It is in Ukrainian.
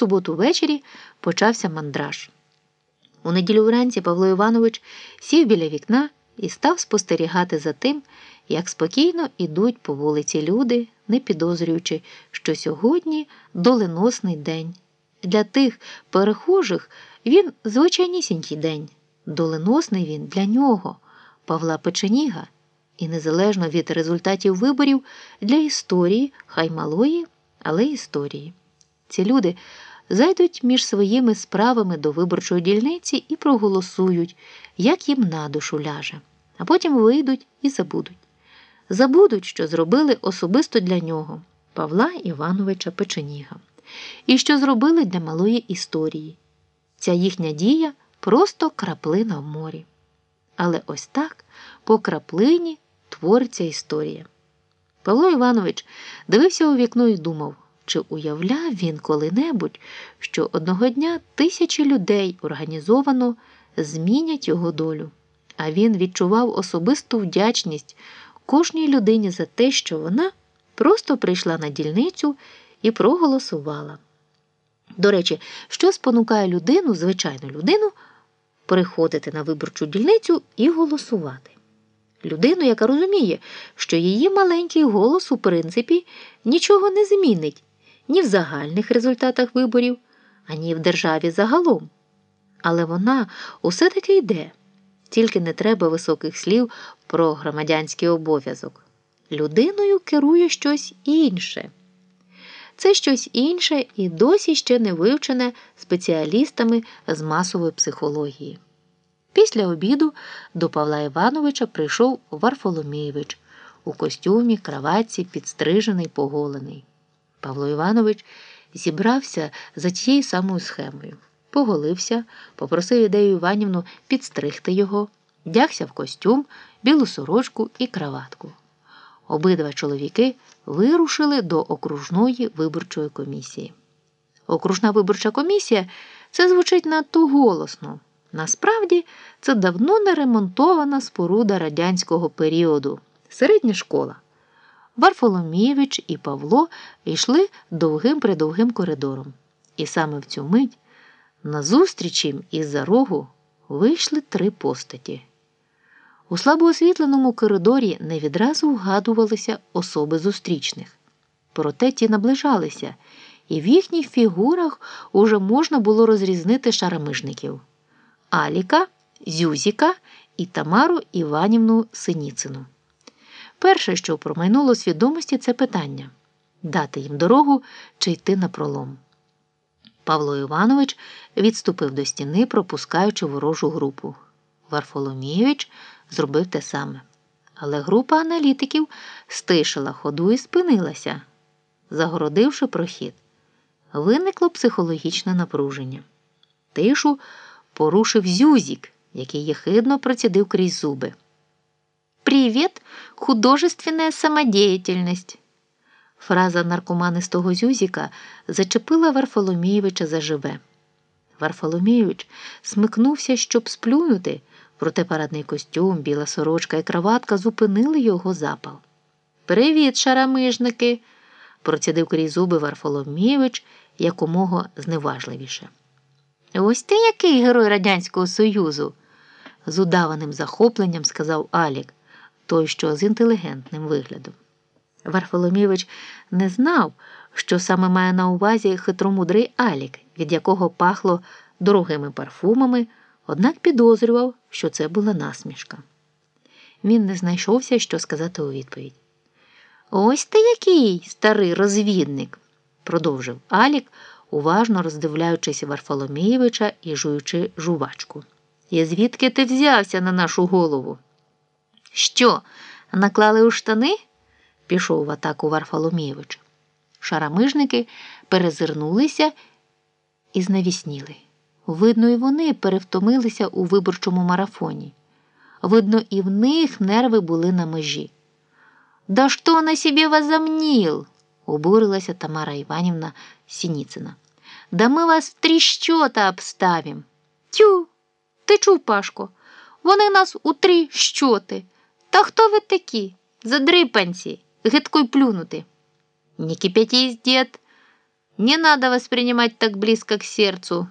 суботу ввечері почався мандраж. У неділю вранці Павло Іванович сів біля вікна і став спостерігати за тим, як спокійно ідуть по вулиці люди, не підозрюючи, що сьогодні доленосний день. Для тих перехожих він звичайнісінький день. Доленосний він для нього, Павла Печеніга, і незалежно від результатів виборів для історії, хай малої, але історії. Ці люди зайдуть між своїми справами до виборчої дільниці і проголосують, як їм на душу ляже, а потім вийдуть і забудуть. Забудуть, що зробили особисто для нього, Павла Івановича Печеніга, і що зробили для малої історії. Ця їхня дія просто краплина в морі. Але ось так по краплині твориться історія. Павло Іванович дивився у вікно і думав, чи уявляв він коли-небудь, що одного дня тисячі людей організовано змінять його долю, а він відчував особисту вдячність кожній людині за те, що вона просто прийшла на дільницю і проголосувала. До речі, що спонукає людину, звичайну людину, приходити на виборчу дільницю і голосувати. Людину, яка розуміє, що її маленький голос, у принципі, нічого не змінить ні в загальних результатах виборів, ані в державі загалом. Але вона усе таки йде, тільки не треба високих слів про громадянський обов'язок. Людиною керує щось інше. Це щось інше і досі ще не вивчене спеціалістами з масової психології. Після обіду до Павла Івановича прийшов Варфоломійович у костюмі, краватці, підстрижений, поголений. Павло Іванович зібрався за тією самою схемою, поголився, попросив ідею Іванівну підстригти його, вдягся в костюм, білу сорочку і краватку. Обидва чоловіки вирушили до окружної виборчої комісії. Окружна виборча комісія це звучить надто голосно. Насправді, це давно не ремонтована споруда радянського періоду, середня школа. Варфоломійович і Павло йшли довгим придовгим коридором. І саме в цю мить назустріч їм із-за рогу вийшли три постаті. У слабоосвітленому коридорі не відразу вгадувалися особи зустрічних. Проте ті наближалися, і в їхніх фігурах уже можна було розрізнити шарамижників Аліка, Зюзіка і Тамару Іванівну Синіцину. Перше, що промайнуло свідомості, це питання дати їм дорогу чи йти на пролом. Павло Іванович відступив до стіни, пропускаючи ворожу групу. Варфоломійович зробив те саме. Але група аналітиків стишила ходу і спинилася, загородивши прохід. Виникло психологічне напруження. Тишу порушив Зюзік, який єхидно процідив крізь зуби. «Привет, художественная самодеятельность!» Фраза наркоманистого Зюзіка зачепила Варфоломійовича заживе. Варфоломійович смикнувся, щоб сплюнути, проте парадний костюм, біла сорочка і краватка зупинили його запал. Привіт, шарамижники! процідив крізь зуби Варфоломійович якомога зневажливіше. Ось ти який герой Радянського Союзу, з удаваним захопленням сказав Алік, той, що з інтелігентним виглядом. Варфоломійович не знав, що саме має на увазі хитромудрий Алік, від якого пахло дорогими парфумами, однак підозрював, що це була насмішка. Він не знайшовся, що сказати у відповідь. Ось ти який старий розвідник, продовжив Алік, уважно роздивляючись Варфоломійовича і жуючи жувачку. І звідки ти взявся на нашу голову? Що, наклали у штани? пішов в атаку Варфоломійович. Шарамижники перезирнулися і знавісніли. Видно, і вони перевтомилися у виборчому марафоні. Видно, і в них нерви були на межі. Да що на себе возомнил? обурилася Тамара Іванівна Сініцина. Да ми вас в тріщота обставим. Тю, ти чув, Пашко, вони нас у три щоти. Та хто ви такі? Задрипанці, гидкой й плюнути. Не кипятись, дід, Не надо воспринимать так близко к сердцу.